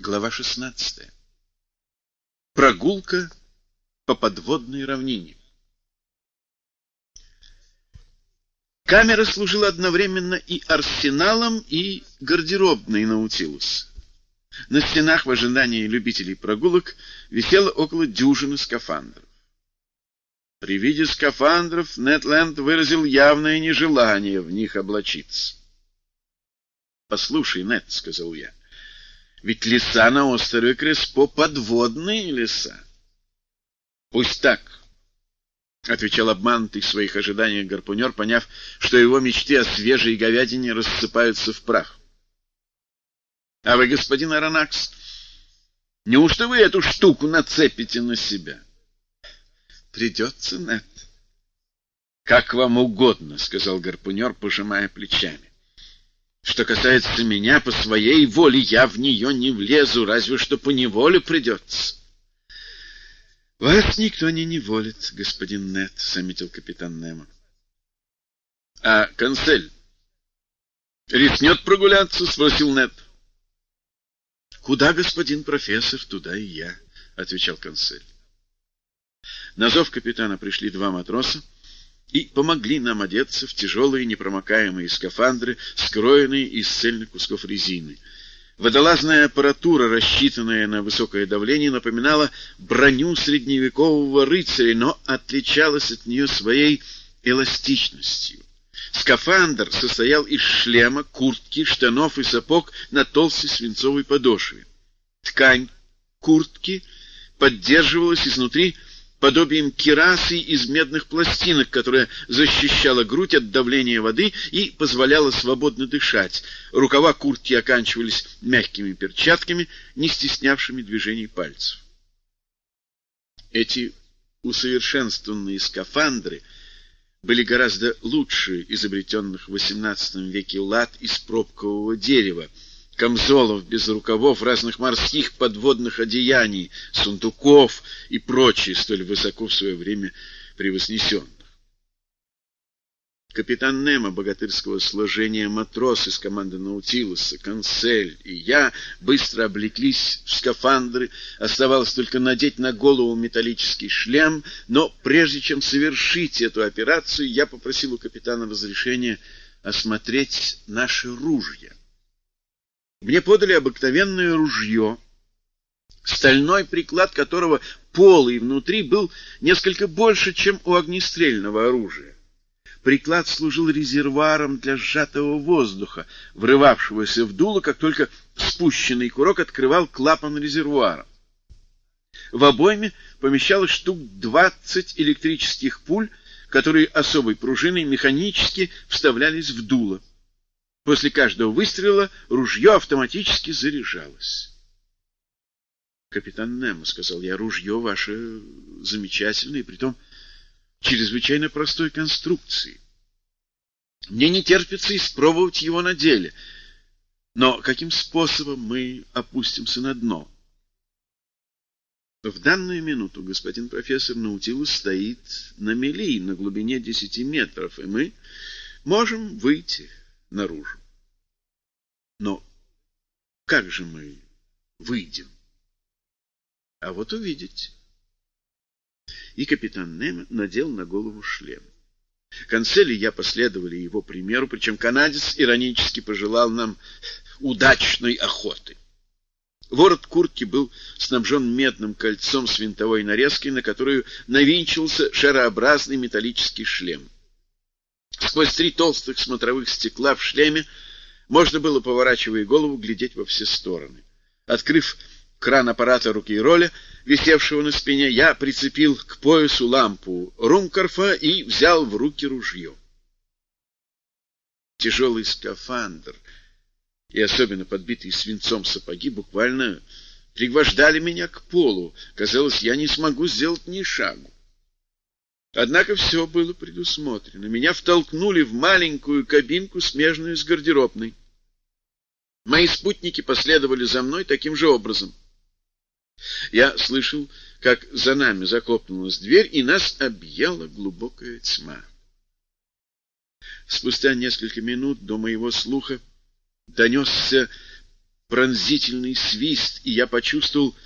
Глава 16. Прогулка по подводной равнине. Камера служила одновременно и арсеналом, и гардеробной Наутилуса. На стенах в ожидании любителей прогулок висело около дюжины скафандров. При виде скафандров Нетленд выразил явное нежелание в них облачиться. «Послушай, Нет», — сказал я, — «ведь леса на острове Креспо — подводные леса». «Пусть так», — отвечал обманутый в своих ожиданиях гарпунер, поняв, что его мечты о свежей говядине рассыпаются в прах. — А вы, господин Аронакс, неужто вы эту штуку нацепите на себя? — Придется, Нет. — Как вам угодно, — сказал гарпунер, пожимая плечами. — Что касается меня, по своей воле я в нее не влезу, разве что по неволе придется. — Вас никто не неволит, господин Нет, — заметил капитан Немо. — А консель рискнет прогуляться? — спросил Нет. — Куда господин профессор, туда и я, — отвечал консель. На зов капитана пришли два матроса и помогли нам одеться в тяжелые непромокаемые скафандры, скроенные из цельных кусков резины — Водолазная аппаратура, рассчитанная на высокое давление, напоминала броню средневекового рыцаря, но отличалась от нее своей эластичностью. Скафандр состоял из шлема, куртки, штанов и сапог на толстой свинцовой подошве. Ткань куртки поддерживалась изнутри подобием кирасы из медных пластинок, которая защищала грудь от давления воды и позволяла свободно дышать. Рукава куртки оканчивались мягкими перчатками, не стеснявшими движений пальцев. Эти усовершенствованные скафандры были гораздо лучше изобретенных в XVIII веке лад из пробкового дерева, камзолов без рукавов, разных морских подводных одеяний, сундуков и прочее, столь высоко в свое время превознесенных. Капитан Немо богатырского сложения матрос из команды Наутилуса, Консель и я быстро облеклись в скафандры, оставалось только надеть на голову металлический шлем, но прежде чем совершить эту операцию, я попросил у капитана разрешения осмотреть наши ружья. Мне подали обыкновенное ружье, стальной приклад которого полый внутри был несколько больше, чем у огнестрельного оружия. Приклад служил резервуаром для сжатого воздуха, врывавшегося в дуло, как только спущенный курок открывал клапан резервуара. В обойме помещалось штук 20 электрических пуль, которые особой пружиной механически вставлялись в дуло. После каждого выстрела ружье автоматически заряжалось. «Капитан Немо», — сказал я, — «ружье ваше замечательное, притом чрезвычайно простой конструкции. Мне не терпится испробовать его на деле. Но каким способом мы опустимся на дно?» В данную минуту господин профессор Наутилус стоит на мели на глубине десяти метров, и мы можем выйти наружу. Но как же мы выйдем? А вот увидеть. И капитан Немо надел на голову шлем. Консель и я последовали его примеру, причем канадец иронически пожелал нам удачной охоты. Ворот куртки был снабжен медным кольцом с винтовой нарезкой, на которую навинчивался шарообразный металлический шлем. Сквозь три толстых смотровых стекла в шлеме можно было, поворачивая голову, глядеть во все стороны. Открыв кран аппарата руки роля, висевшего на спине, я прицепил к поясу лампу Румкарфа и взял в руки ружье. Тяжелый скафандр и особенно подбитые свинцом сапоги буквально пригвождали меня к полу. Казалось, я не смогу сделать ни шагу. Однако все было предусмотрено. Меня втолкнули в маленькую кабинку, смежную с гардеробной. Мои спутники последовали за мной таким же образом. Я слышал, как за нами захлопнулась дверь, и нас объяла глубокая тьма. Спустя несколько минут до моего слуха донесся пронзительный свист, и я почувствовал